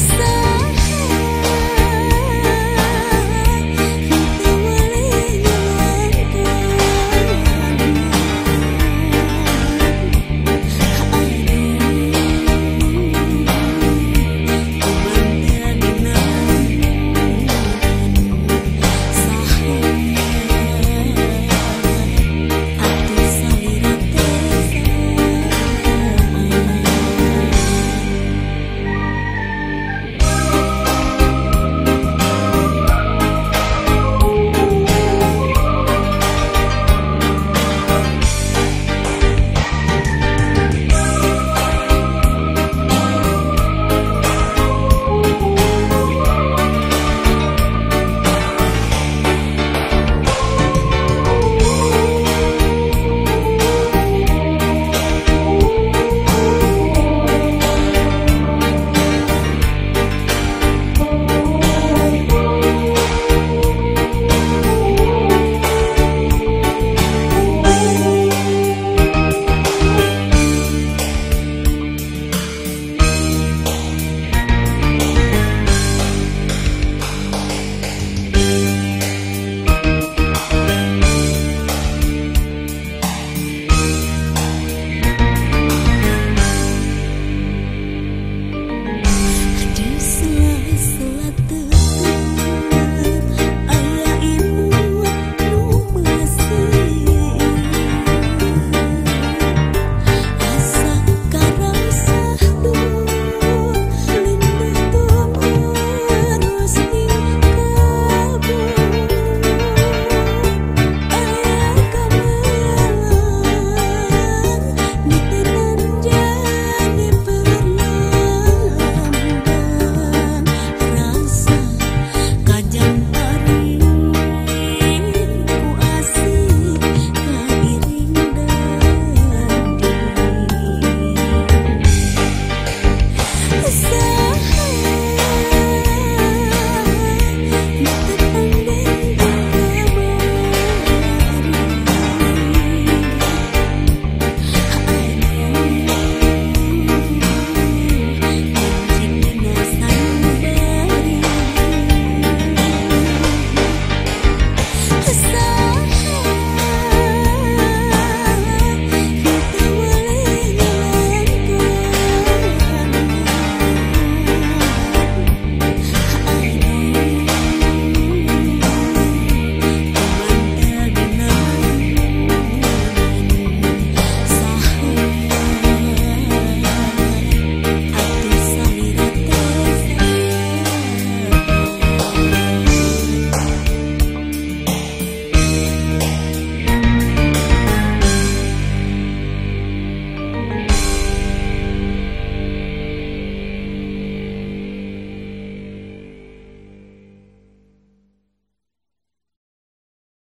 Listen.